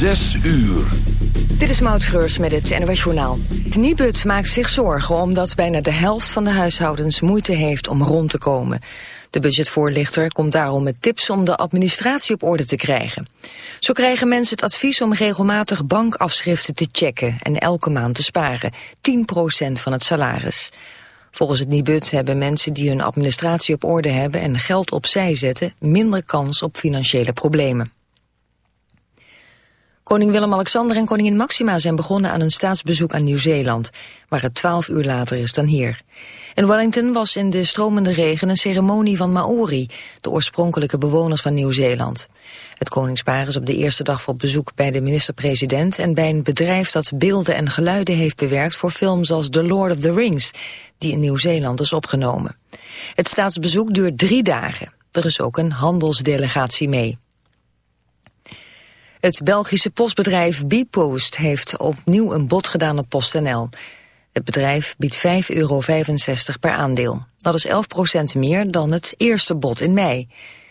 Zes uur. Dit is Maud Schreurs met het NOS Journaal. Nibud maakt zich zorgen omdat bijna de helft van de huishoudens moeite heeft om rond te komen. De budgetvoorlichter komt daarom met tips om de administratie op orde te krijgen. Zo krijgen mensen het advies om regelmatig bankafschriften te checken en elke maand te sparen, 10% van het salaris. Volgens het Nibud hebben mensen die hun administratie op orde hebben en geld opzij zetten minder kans op financiële problemen. Koning Willem-Alexander en koningin Maxima zijn begonnen aan een staatsbezoek aan Nieuw-Zeeland, waar het twaalf uur later is dan hier. In Wellington was in de stromende regen een ceremonie van Maori, de oorspronkelijke bewoners van Nieuw-Zeeland. Het koningspaar is op de eerste dag op bezoek bij de minister-president en bij een bedrijf dat beelden en geluiden heeft bewerkt voor films als The Lord of the Rings, die in Nieuw-Zeeland is opgenomen. Het staatsbezoek duurt drie dagen. Er is ook een handelsdelegatie mee. Het Belgische postbedrijf Bpost heeft opnieuw een bod gedaan op PostNL. Het bedrijf biedt 5,65 euro per aandeel. Dat is 11% meer dan het eerste bod in mei.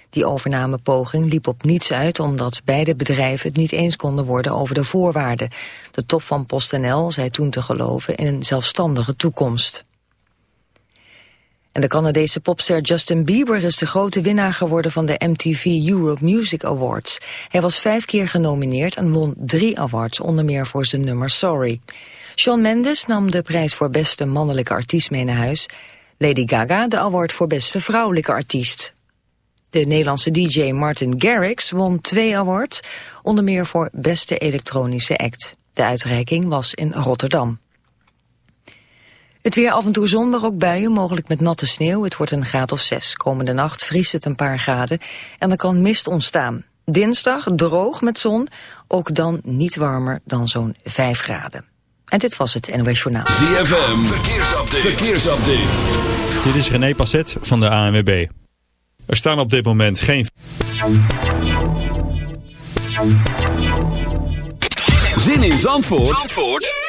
Die overnamepoging liep op niets uit omdat beide bedrijven het niet eens konden worden over de voorwaarden. De top van PostNL zei toen te geloven in een zelfstandige toekomst. De Canadese popster Justin Bieber is de grote winnaar geworden van de MTV Europe Music Awards. Hij was vijf keer genomineerd en won drie awards, onder meer voor zijn nummer Sorry. Shawn Mendes nam de prijs voor beste mannelijke artiest mee naar huis. Lady Gaga de award voor beste vrouwelijke artiest. De Nederlandse DJ Martin Garrix won twee awards, onder meer voor beste elektronische act. De uitreiking was in Rotterdam. Het weer af en toe zon, maar ook buien, mogelijk met natte sneeuw. Het wordt een graad of zes. Komende nacht vriest het een paar graden en er kan mist ontstaan. Dinsdag droog met zon, ook dan niet warmer dan zo'n 5 graden. En dit was het NOS Journaal. ZFM, verkeersupdate. verkeersupdate. Dit is René Passet van de ANWB. Er staan op dit moment geen... Zin in Zandvoort, Zandvoort?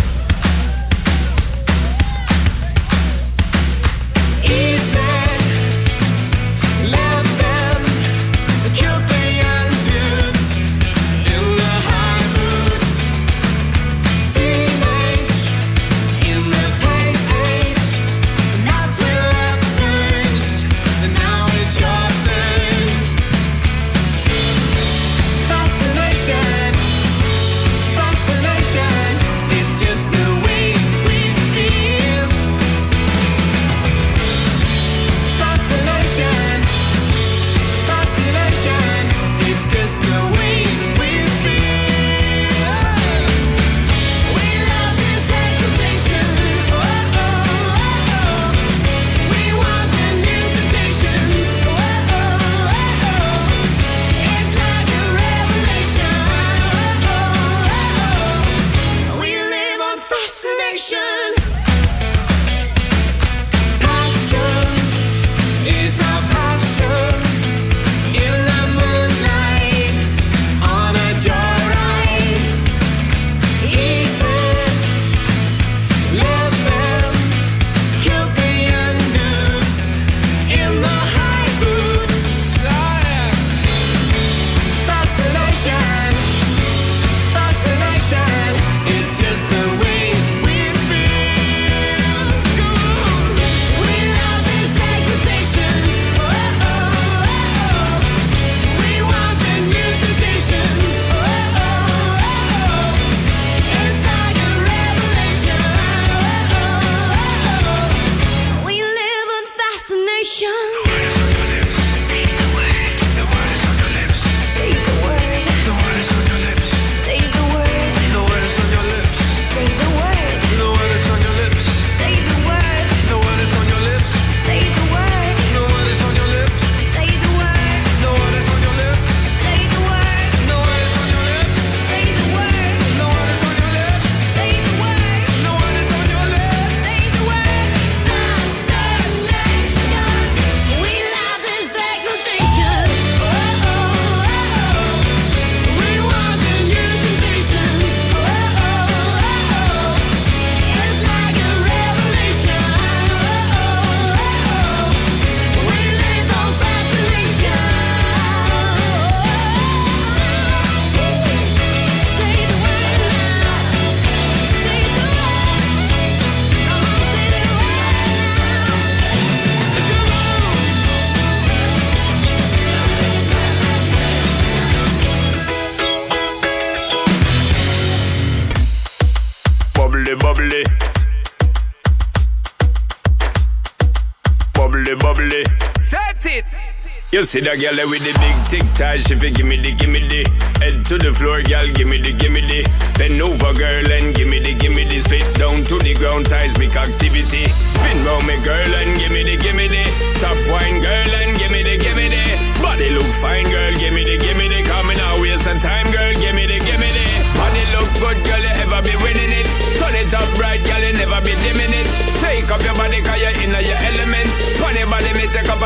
See that girl with the big tic tac, she fi gimme the, gimme the. Head to the floor, girl, gimme the, gimme the. Bend over, girl, and gimme the, gimme the. Spit down to the ground, seismic activity. Spin round me, girl, and gimme the, gimme the. Top wine, girl,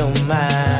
your mind.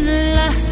been lost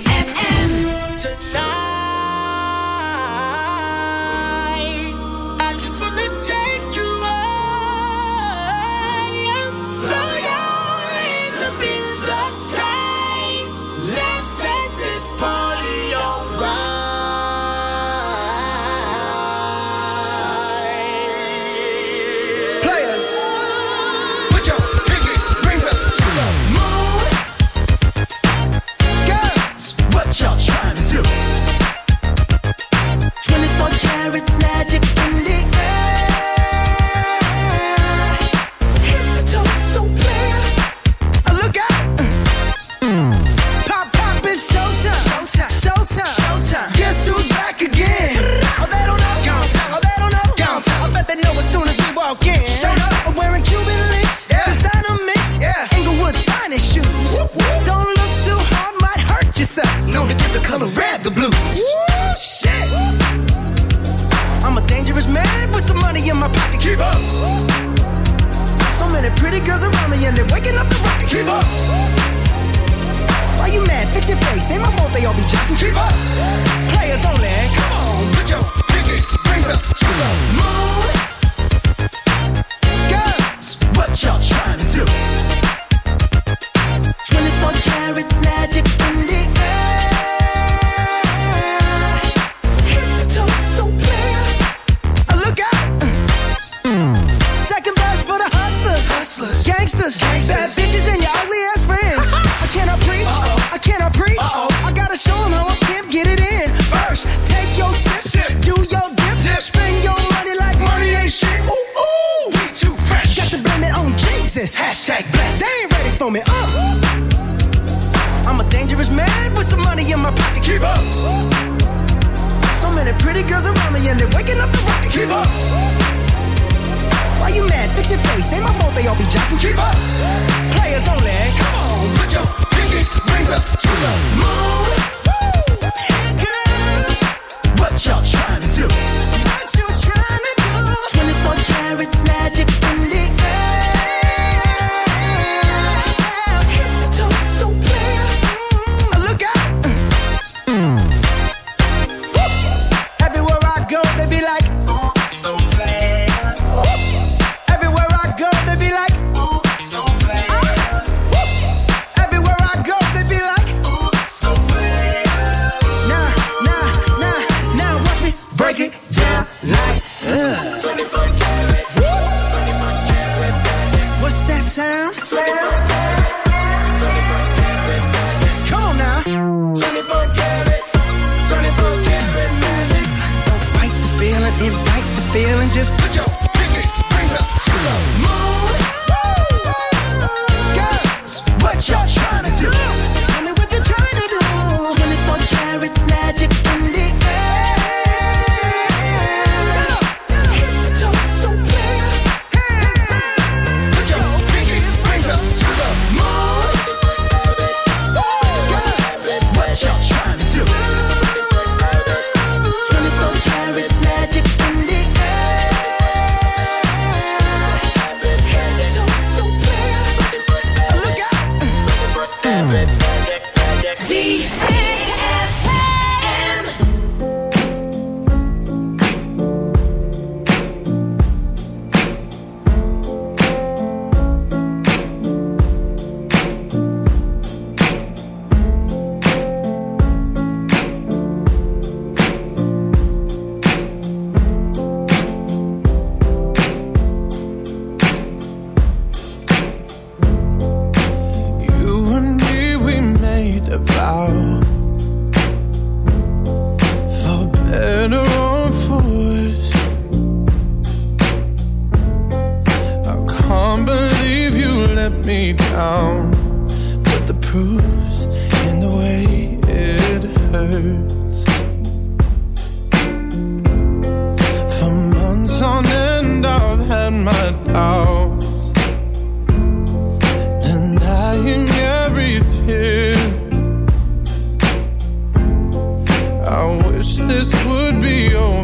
сюда face. Ain't my fault they all be jacking. Keep up. Players only. Come on, put your pinky raise up to the hope they all be jocking. Keep up. Players only. Come on, put your pinky rings up to the moon.